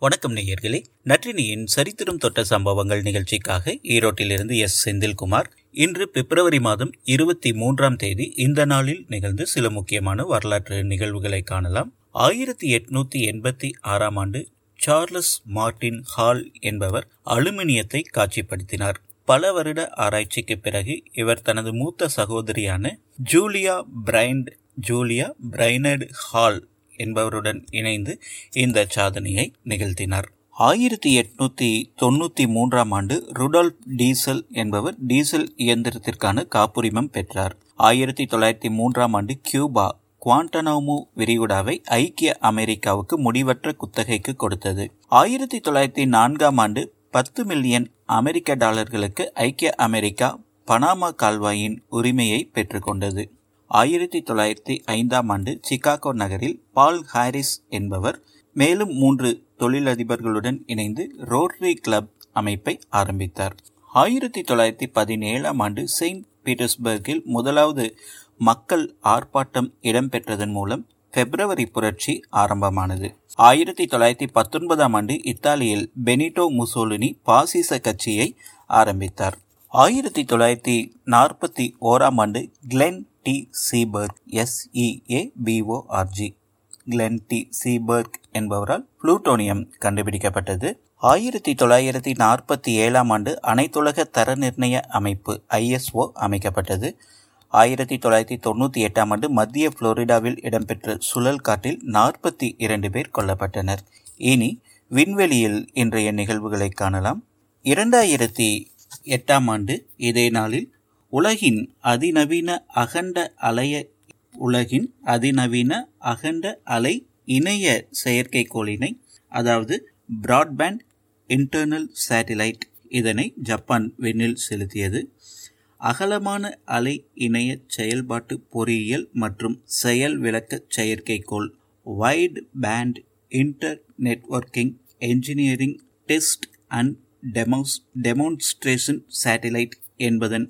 வணக்கம் நேயர்களே. நற்றினியின் சரித்திரம் தொட்ட சம்பவங்கள் நிகழ்ச்சிக்காக ஈரோட்டிலிருந்து எஸ். செந்தில்குமார். இன்று பிப்ரவரி மாதம் இருபத்தி மூன்றாம் தேதி இந்த நாளில் நிகழ்ந்து சில முக்கியமான வரலாற்று நிகழ்வுகளை காணலாம். ஆயிரத்தி எட்நூத்தி எண்பத்தி ஆறாம் ஆண்டு சார்லஸ் மார்டின் ஹால் என்பவர் அலுமினியத்தை காட்சிப்படுத்தினார். பல வருட ஆராய்ச்சிக்கு பிறகு இவர் தனது மூத்த சகோதரியான Julia Brainerd Julia Brainerd Hall என்பவருடன் இணைந்து இந்த சாதனையை நிகழ்த்தினார். ஆயிரத்தி எட்நூத்தி தொண்ணூத்தி மூன்றாம் ஆண்டு ருடால்ப் டீசல் என்பவர் டீசல் இயந்திரத்திற்கான காப்புரிமம் பெற்றார். ஆயிரத்தி தொள்ளாயிரத்தி மூன்றாம் ஆண்டு கியூபா குவாண்டனாமோ விரிகுடாவை ஐக்கிய அமெரிக்காவுக்கு முடிவற்ற குத்தகைக்கு கொடுத்தது. ஆயிரத்தி தொள்ளாயிரத்தி நான்காம் ஆண்டு பத்து மில்லியன் அமெரிக்க டாலர்களுக்கு ஐக்கிய அமெரிக்கா பனாமா கால்வாயின் உரிமையை பெற்றுக்கொண்டது. ஆயிரத்தி தொள்ளாயிரத்தி ஐந்தாம் ஆண்டு சிகாகோ நகரில் பால் ஹாரிஸ் என்பவர் மேலும் மூன்று தொழிலதிபர்களுடன் இணைந்து ரோட்டரி கிளப் அமைப்பை ஆரம்பித்தார். ஆயிரத்தி தொள்ளாயிரத்தி பதினேழாம் ஆண்டு செயின்ட் பீட்டர்ஸ்பர்கில் முதலாவது மக்கள் ஆர்ப்பாட்டம் இடம்பெற்றதன் மூலம் பிப்ரவரி புரட்சி ஆரம்பமானது. ஆயிரத்தி தொள்ளாயிரத்தி பத்தொன்பதாம் ஆண்டு இத்தாலியில் பெனிட்டோ முசோலினி பாசிச கட்சியை ஆரம்பித்தார். ஆயிரத்தி தொள்ளாயிரத்தி நாற்பத்தி ஓராம் ஆண்டு Glenn D Seaborg எஸ்இஏபிஓஆர்ஜி Glenn D Seaborg என்பவரால் புளூட்டோனியம் கண்டுபிடிக்கப்பட்டது. ஆயிரத்தி தொள்ளாயிரத்தி நாற்பத்தி ஏழாம் ஆண்டு அனைத்துலக தர நிர்ணய அமைப்பு ஐஎஸ்ஓ அமைக்கப்பட்டது ஆயிரத்தி தொள்ளாயிரத்தி தொண்ணூற்றி எட்டாம் ஆண்டு மத்திய புளோரிடாவில் இடம்பெற்ற சுழல் காட்டில் நாற்பத்தி இரண்டு பேர் கொல்லப்பட்டனர். இனி விண்வெளியில் இன்றைய நிகழ்வுகளை காணலாம். இரண்டாயிரத்தி எட்டாம் ஆண்டு இதே நாளில் உலகின் அதிநவீன அகண்ட அலைய உலகின் அதிநவீன அகண்ட அலை இணைய செயற்கைக்கோளினை அதாவது பிராட்பேண்ட் இன்டர்னல் சேட்டிலைட் இதனை ஜப்பான் விண்ணில் செலுத்தியது. அகலமான அலை இணைய செயல்பாட்டு பொறியியல் மற்றும் செயல் விளக்க செயற்கைக்கோள் wideband internetworking engineering test and demos demonstration satellite என்பதன்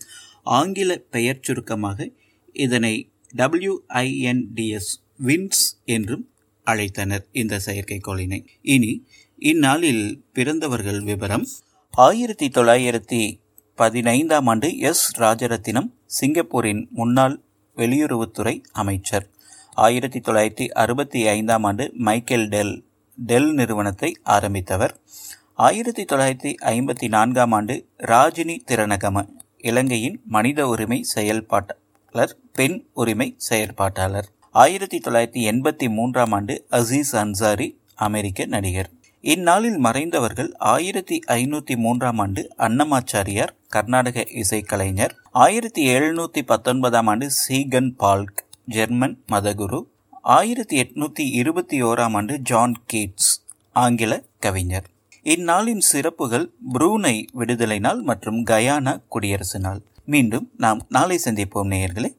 ஆங்கில பெயர் சுருக்கமாக இதனை டபிள்யூஐஎன்டிஎஸ் வின்ஸ் என்றும் அழைத்தனர் இந்த செயற்கைக்கோளினை. இனி இந்நாளில் பிறந்தவர்கள் விவரம். ஆயிரத்தி தொள்ளாயிரத்தி பதினைந்தாம் ஆண்டு எஸ். ராஜரத்தினம் சிங்கப்பூரின் முன்னாள் வெளியுறவுத்துறை அமைச்சர். ஆயிரத்தி தொள்ளாயிரத்தி அறுபத்தி ஐந்தாம் ஆண்டு மைக்கேல் டெல் டெல் நிறுவனத்தை ஆரம்பித்தவர். ஆயிரத்தி தொள்ளாயிரத்தி ஐம்பத்தி நான்காம் ஆண்டு ராஜினி திரணகம இலங்கையின் மனித உரிமை செயல்பாட்டாளர் பெண் உரிமை செயற்பாட்டாளர் ஆயிரத்தி தொள்ளாயிரத்தி எண்பத்தி மூன்றாம் ஆண்டு அசீஸ் அன்சாரி அமெரிக்க நடிகர். இந்நாளில் மறைந்தவர்கள் ஆயிரத்தி ஐநூத்தி மூன்றாம் ஆண்டு அன்னமாச்சாரியார் கர்நாடக இசைக்கலைஞர். ஆயிரத்தி எழுநூத்தி பத்தொன்பதாம் ஆண்டு சீகன் பால்க் ஜெர்மன் மதகுரு. ஆயிரத்தி எட்நூத்தி இருபத்தி ஓராம் ஆண்டு ஜான் கீட்ஸ் ஆங்கில கவிஞர். இந்நாளின் சிறப்புகள் புரூனை விடுதலை நாள் மற்றும் கயானா குடியரசு நாள். மீண்டும் நாம் நாளை சந்திப்போம் நேயர்களே.